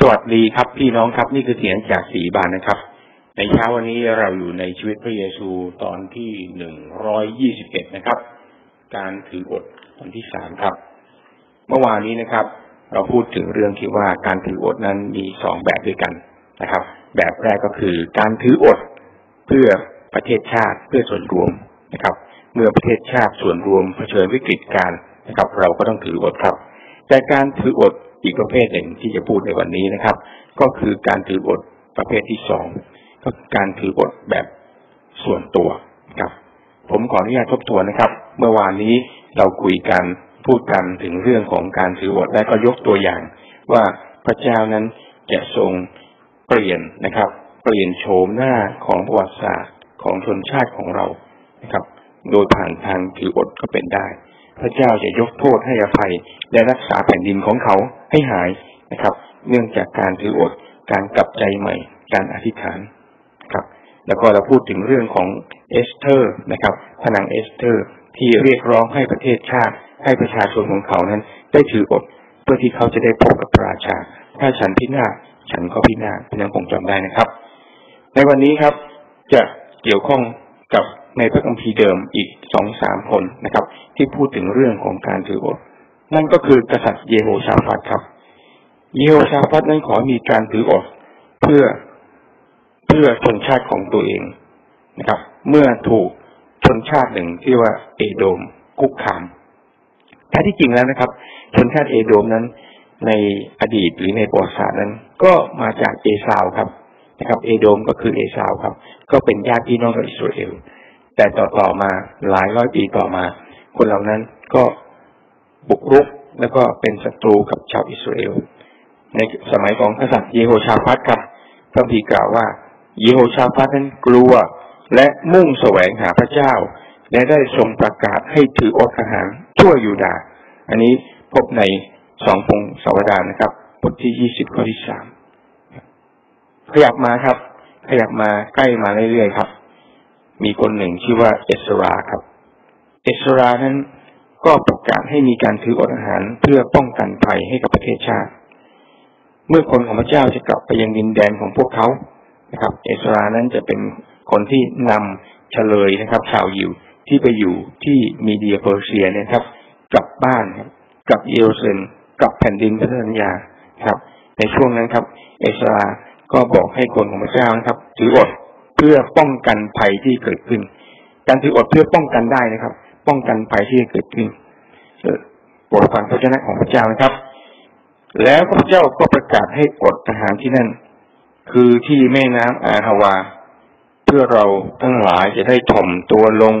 สวัสดีครับพี่น้องครับนี่คือเสียงจากสีบานนะครับ ในเช้าวันนี้เราอยู่ในชีวิตพระเยซูตอนที่หนึ่งร้อยยี่สิบเอ็ดนะครับ การถืออดตอนที่สามครับ เมื่อวานนี้นะครับ เราพูดถึงเรื่องที่ว่าการถืออดนั้นมีสองแบบด้วยกันนะครับ แบบแรกก็คือการถืออดเพื่อประเทศชาติเพื่อส่วนรวมนะครับ เมื่อประเทศชาติส่วนรวมเผชิญวิกฤตการนะครับ เราก็ต้องถืออดครับ แต่การถืออด อีกประเภทหนึ่งที่จะพูดในวันนี้นะครับ ก็คือการถืออดประเภทที่สองก็การถืออดแบบส่วนตัวครับ ผมขออนุญาตทบทวนนะครับ เมื่อวานนี้เราคุยกันพูดกันถึงเรื่องของการถืออดและก็ยกตัวอย่าง ว่าพระเจ้านั้นจะทรงเปลี่ยนนะครับ เปลี่ยนโฉมหน้าของประวัติศาสตร์ของชนชาติของเรานะครับ โดยผ่านทางถืออดก็เป็นได้ พระเจ้าจะยกโทษให้อภัย และรักษาแผ่นดินของเขาให้หายนะครับ เนื่องจากการถืออดการกลับใจใหม่ การอธิษฐานครับ แล้วก็เราพูดถึงเรื่องของเอสเธอร์นะครับพระนางเอสเธอร์ ที่เรียกร้องให้ประเทศชาติ ให้ประชาชนของเขานั้น ได้ถืออดเพื่อที่เขาจะได้พบกับพระราชา ถ้าฉันพินาศฉันก็พินาศพี่น้องคงจำได้นะครับ ในวันนี้ครับจะเกี่ยวข้อง กับในพระคัมภีร์เดิมอีกสองสามคนนะครับ ที่พูดถึงเรื่องของการถืออดนั่นก็คือกษัตริย์เยโฮชาฟัดครับ เยโฮชาฟัดนั้นขอมีการถืออดเพื่อเพื่อชนชาติของตัวเองนะครับ เมื่อถูกชนชาติหนึ่งที่ว่าเอโดมคุกคามแท้ที่จริงแล้วนะครับ ชนชาติเอโดมนั้น ในอดีตหรือในประวัติศาสตร์นั้น ก็มาจากเอซาวครับ นะครับเอโดมก็คือเอซาวครับ ก็เป็นญาติพี่น้องกับอิสราเอลแต่ต่อต่อมาหลายร้อยปีต่อมา คนเหล่านั้นก็บุกรุกแล้วก็เป็นศัตรูกับชาวอิสราเอลในสมัยของกษัตริย์เยโฮชาฟัตครับพระพีกล่าวว่า เยโฮชาฟัตนั้นกลัวและมุ่งแสวงหาพระเจ้า และได้ทรงประกาศให้ถืออดอาหารทั่วยูดา อันนี้พบในสองพงศาวดารนะครับบทที่ยี่สิบข้อที่สาม ขยับมาครับ ขยับมาใกล้มาเรื่อยๆครับ มีคนหนึ่งชื่อว่าเอสราครับ เอสรานั้นก็ประกาศให้มีการถืออดอาหารเพื่อป้องกันภัยให้กับประเทศชาติ เมื่อคนของพระเจ้าจะกลับไปยังดินแดนของพวกเขานะครับ เอสรานั้นจะเป็นคนที่นำเฉลยนะครับ ชาวยิวที่ไปอยู่ที่มีเดียเปอร์เซียเนี่ยครับ กลับบ้านครับกลับเยรูซาเล็มกลับแผ่นดินพระสัญญาครับ ในช่วงนั้นครับ เอสรา ก็บอกให้คนของพระเจ้านะครับ ถืออดเพื่อป้องกันภัยที่เกิดขึ้น การถืออดเพื่อป้องกันได้นะครับ ป้องกันภัยที่เกิดขึ้นโปรดฟังพระเจ้าของพระเจ้านะครับ แล้วพระเจ้าก็ประกาศให้อดทหารที่นั่น คือที่แม่น้ำอาฮาวา เพื่อเราทั้งหลายจะได้ถ่อมตัวลง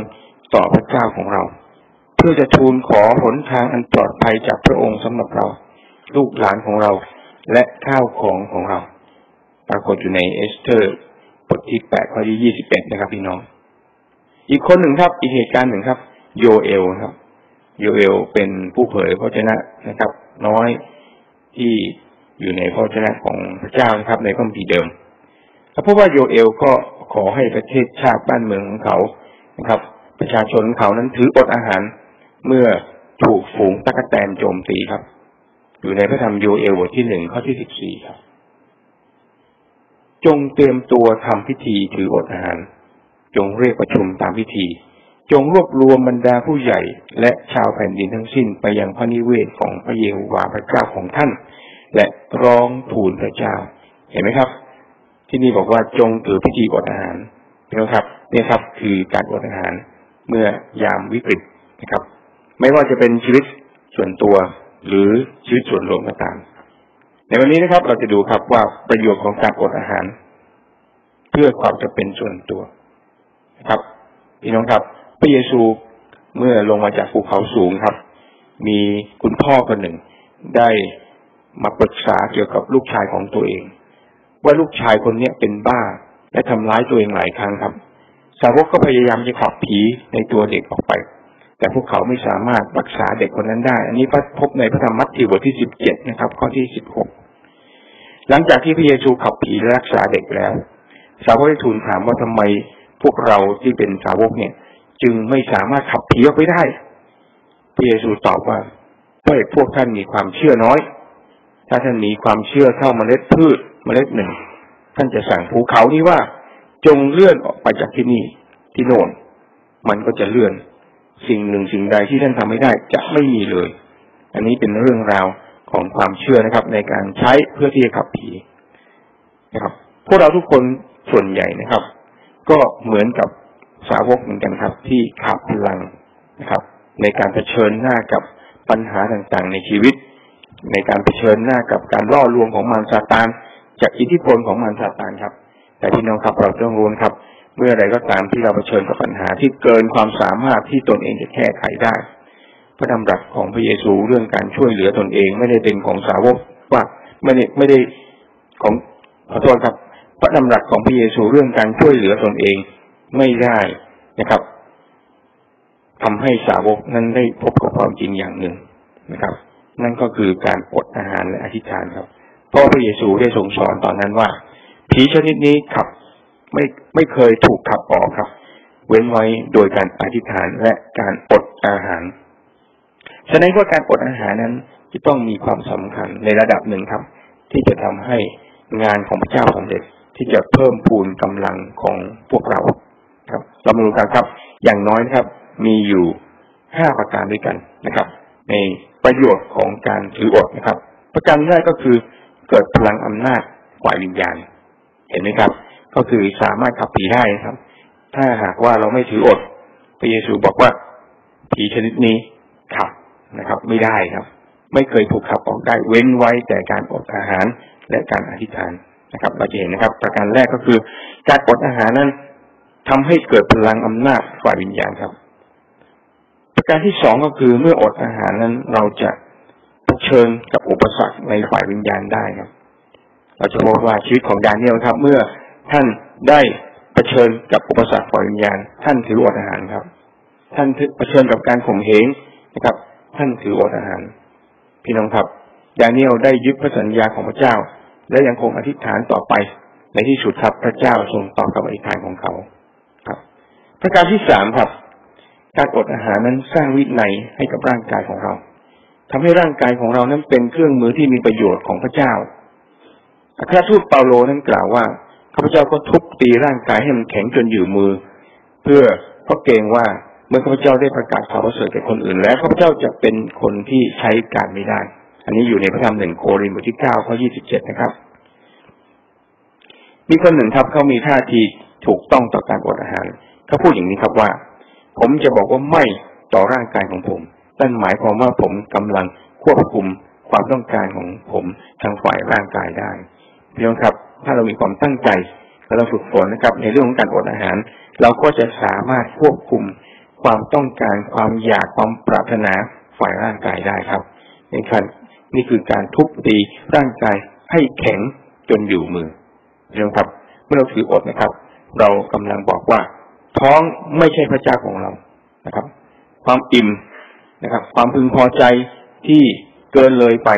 ต่อพระเจ้าของเรา เพื่อจะทูลขอหนทางอันปลอดภัยจากพระองค์สำหรับเรา ลูกหลานของเราและข้าวของของเรา ปรากฏอยู่ในเอสเตอร์บทที่แปดข้อที่ยี่สิบเอ็ดนะครับ พี่น้อง อีกคนหนึ่งครับ อีกเหตุการณ์หนึ่งครับ โยเอลครับ โยเอลเป็นผู้เผยพระเจ้านะครับ น้อยที่อยู่ในพระเจ้าของพระเจ้านะครับ ในคัมภีร์เดิมเพราะว่าโยเอลก็ขอให้ประเทศชาติบ้านเมืองของเขานะครับ ประชาชนเขานั้นถืออดอาหารเมื่อถูกฝูงตะกแตนโจมตีครับ อยู่ในพระธรรมโยเอลบทที่หนึ่งข้อที่สิบสี่ครับ จงเตรียมตัวทำพิธีถืออดอาหาร จงเรียกประชุมตามพิธี จงรวบรวมบรรดาผู้ใหญ่และชาวแผ่นดินทั้งสิ้นไปยังพระนิเวศของพระเยโฮวาห์พระเจ้าของท่าน และร้องทูลพระเจ้า เห็นไหมครับ ที่นี่บอกว่าจงถือพิธีอดอาหารนะครับนี่ครับคือการอดอาหารเมื่อยามวิกฤตนะครับ ไม่ว่าจะเป็นชีวิตส่วนตัวหรือชีวิตส่วนรวมก็ตาม ในวันนี้นะครับ เราจะดูครับว่าประโยชน์ของการอดอาหาร เพื่อความจะเป็นส่วนตัวนะครับพี่น้องครับ พระเยซูเมื่อลงมาจากภูเขาสูงครับ มีคุณพ่อคนหนึ่ง ได้มาปรึกษาเกี่ยวกับลูกชายของตัวเอง ว่าลูกชายคนเนี้ยเป็นบ้าและทำร้ายตัวเองหลายครั้งครับ สาวกก็พยายามจะขับผีในตัวเด็กออกไป แต่พวกเขาไม่สามารถรักษาเด็กคนนั้นได้ อันนี้พบในพระธรรมมัทธิวบทที่สิบเจ็ดนะครับ ข้อที่สิบหก หลังจากที่พระเยซูขับผีและรักษาเด็กแล้ว สาวกได้ทูลถามว่าทำไมพวกเราที่เป็นสาวกเนี่ย จึงไม่สามารถขับผีออกไปได้ พระเยซูตอบว่าเพราะพวกท่านมีความเชื่อน้อย ถ้าท่านมีความเชื่อเข้าเมล็ดพืชเมล็ดหนึ่ง ท่านจะสั่งภูเขานี้ว่า จงเลื่อนออกไปจากที่นี่ที่โน่น มันก็จะเลื่อน สิ่งหนึ่งสิ่งใดที่ท่านทำไม่ได้จะไม่มีเลย อันนี้เป็นเรื่องราว ของความเชื่อนะครับ ในการใช้เพื่อที่จะขับผีนะครับ พวกเราทุกคนส่วนใหญ่นะครับ ก็เหมือนกับสาวกเหมือนกันครับ ที่ขาดพลังนะครับ ในการเผชิญหน้ากับปัญหาต่างๆ ในชีวิต ในการเผชิญหน้ากับการล่อลวงของมารซาตาน จากอิทธิพลของมารซาตานครับ แต่พี่น้องครับเราต้องรู้ครับ เมื่อใดก็ตามที่เราเผชิญกับปัญหาที่เกินความสามารถที่ตนเองจะแก้ไขได้ พระดำรัสของพระเยซูเรื่องการช่วยเหลือตนเอง ไม่ได้เป็นของสาวกว่าไม่ได้ไม่ได้ของขอโทษครับ พระดำรัสของพระเยซูเรื่องการช่วยเหลือตนเองไม่ได้นะครับทำให้สาวกนั้นได้พบกับความจริงอย่างหนึ่งนะครับ นั่นก็คือการอดอาหารและอธิษฐานครับเพราะพระเยซูได้ทรงสอนตอนนั้นว่าผีชนิดนี้ขับไม่ไม่เคยถูกขับออกครับ เว้นไว้โดยการอธิษฐานและการอดอาหาร ฉะนั้นว่าการอดอาหารนั้นจะต้องมีความสำคัญในระดับหนึ่งครับ ที่จะทำให้งานของพระเจ้าสำเร็จที่จะเพิ่มพูนกำลังของพวกเราครับเรามาดูกันครับ อย่างน้อยนะครับ มีอยู่ห้าประการด้วยกันนะครับ ในประโยชน์ของการถืออดนะครับ ประการแรกก็คือเกิดพลังอำนาจฝ่ายวิญญาณ เห็นไหมครับ ก็คือสามารถขับผีได้ครับ ถ้าหากว่าเราไม่ถืออดพระเยซูบอกว่าผีชนิดนี้ขับ นะครับ ไม่ได้ครับ ไม่เคยถูกขับออกได้ เว้นไว้แต่การอดอาหารและการอธิษฐานนะครับเราจะเห็นนะครับ ประการแรกก็คือการอดอาหารนั้นทำให้เกิดพลังอำนาจฝ่ายวิญญาณครับ ประการที่สองก็คือเมื่ออดอาหารนั้น เราจะเผชิญกับอุปสรรคในฝ่ายวิญญาณได้ครับเราจะพบว่าชีวิตของดาเนียลครับ เมื่อท่านได้เผชิญกับอุปสรรคฝ่ายวิญญาณ ท่านถืออดอาหารครับ ท่านเผชิญกับการข่มเหงนะครับ ท่านถืออดอาหาร พี่น้องครับดาเนียลได้ยึดพระสัญญาของพระเจ้า และยังคงอธิษฐานต่อไป ในที่สุดครับพระเจ้าทรงตอบกับอธิษฐานของเขาครับประการที่สามครับ การอดอาหารนั้นสร้างวินัยให้กับร่างกายของเราทำให้ร่างกายของเรานั้นเป็นเครื่องมือที่มีประโยชน์ของพระเจ้าอัครทูตเปาโลนั้นกล่าวว่าข้าพเจ้าก็ทุบตีร่างกายให้มันแข็งจนอยู่มือ เพื่อเพราะเกรงว่า เมื่อข้าพเจ้าได้ประกาศข่าวประเสริฐแก่คนอื่น แล้วข้าพเจ้าจะเป็นคนที่ใช้การไม่ได้ อันนี้อยู่ในพระธรรมหนึ่งโครินธ์บทที่เก้าข้อยี่สิบเจ็ดนะครับ มีคนหนึ่งครับเขามีท่าทีถูกต้องต่อการอดอาหารเขาพูดอย่างนี้ครับว่า ผมจะบอกว่าไม่ต่อร่างกายของผมนั่นหมายความว่าผมกำลังควบคุมความต้องการของผมทางฝ่ายร่างกายได้พี่น้องครับ ถ้าเรามีความตั้งใจและเราฝึกฝนนะครับ ในเรื่องของการอดอาหาร เราก็จะสามารถควบคุม ความต้องการความอยากความปรารถนาฝ่ายร่างกายได้ครับนี่คือนี่คือการทุบตีร่างกายให้แข็งจนอยู่มือน้องครับ เมื่อเราถืออดนะครับ เรากำลังบอกว่า ท้องไม่ใช่พระเจ้าของเรานะครับ ความอิ่มนะครับ ความพึงพอใจที่เกินเลยไป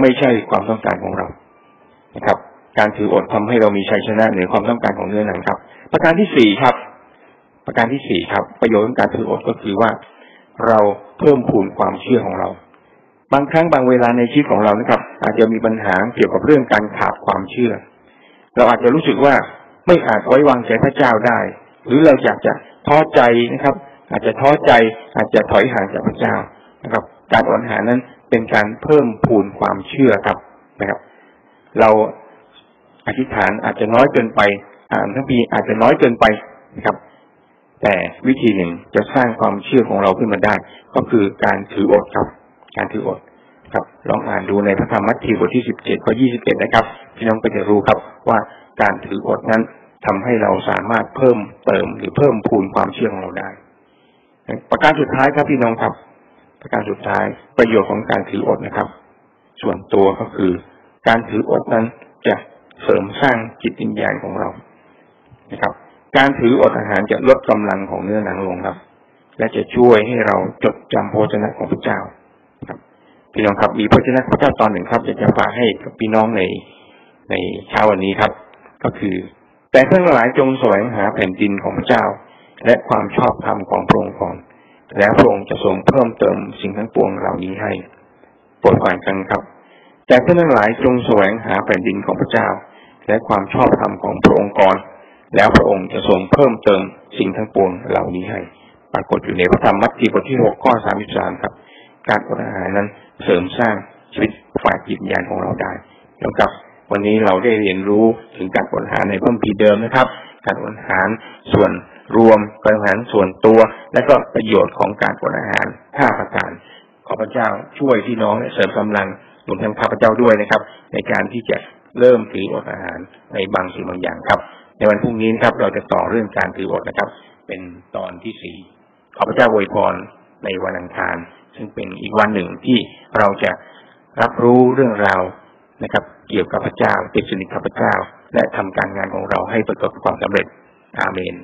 ไม่ใช่ความต้องการของเรานะครับ การถืออดทำให้เรามีชัยชนะเหนือความต้องการของเนื้อหนังครับ ประการที่สี่ครับ ประการที่สี่ครับ ประโยชน์ของการถืออดก็คือว่าเราเพิ่มพูนความเชื่อของเรา บางครั้งบางเวลาในชีวิตของเรานะครับ อาจจะมีปัญหาเกี่ยวกับเรื่องการขาดความเชื่อ เราอาจจะรู้สึกว่าไม่อาจไว้วางใจพระเจ้าได้ หรือเราอยากจะท้อใจนะครับ อาจจะท้อใจ อาจจะถอยห่างจากพระเจ้านะครับ การอดอาหานั้นเป็นการเพิ่มพูนความเชื่อครับนะครับ เราอธิษฐานอาจจะน้อยเกินไปอ่านทั้งปีอาจจะน้อยเกินไปนะครับ แต่วิธีหนึ่งจะสร้างความเชื่อของเราขึ้นมาได้ ก็คือการถืออดครับ การถืออดครับ ลองอ่านดูในพระธรรมมัทธิวบทที่สิบเจ็ดข้อยี่สิบเอ็ดนะครับ พี่น้องก็จะรู้ครับว่าการถืออดนั้นทำให้เราสามารถเพิ่มเติมหรือเพิ่มพูนความเชื่อของเราได้ ประการสุดท้ายครับพี่น้องครับ ประการสุดท้ายประโยชน์ของการถืออดนะครับ ส่วนตัวก็คือ การถืออดนั้นจะเสริมสร้างจิตวิญญาณของเรานะครับ การถืออดอาหารจะลดกำลังของเนื้อหนังลงครับ และจะช่วยให้เราจดจำโภชนะของพระเจ้าครับ พี่น้องครับ มีพระเจ้าพระเจ้าตอนหนึ่งครับจะจะฝากให้กับพี่น้องในในเช้าวันนี้ครับ ก็คือ แต่ท่านหลายจงแสวงหาแผ่นดินของพระเจ้า และความชอบธรรมของพระองค์ก่อนแล้วพระองค์จะทรงเพิ่มเติมสิ่งทั้งปวงเหล่านี้ให้โปรดฟังกันครับ แต่ท่านทั้งหลายจงแสวงหาแผ่นดินของพระเจ้า และความชอบธรรมของพระองค์ก่อน แล้วพระองค์จะทรงเพิ่มเติมสิ่งทั้งปวงเหล่านี้ให้ ปรากฏอยู่ในพระธรรมมัทธิวบทที่หกข้อสามสิบสามครับ การอดอาหารนั้นเสริมสร้างชีวิตฝ่ายจิตวิญญาณของเราได้แล้วกับวันนี้เราได้เรียนรู้ถึงการอดอาหารในเพิ่มพีเดิมนะครับ การอดอาหารส่วนรวมการอดอาหารส่วนตัว และก็ประโยชน์ของการอดอาหารห้าประการขอพระเจ้าช่วยพี่น้องเสริมกำลังรวมทั้งข้าพเจ้าด้วยนะครับ ในการที่จะเริ่มถืออดอาหารในบางสิ่งบางอย่างครับ ในวันพรุ่งนี้นะครับ เราจะต่อเรื่องการถืออดนะครับ เป็นตอนที่สี่ขอพระเจ้าอวยพรในวันอังคาร ซึ่งเป็นอีกวันหนึ่งที่เราจะรับรู้เรื่องราวนะครับ เกี่ยวกับพระเจ้าติดสนิทกับพระเจ้า และทำการงานของเราให้ประสบความสำเร็จอาเมน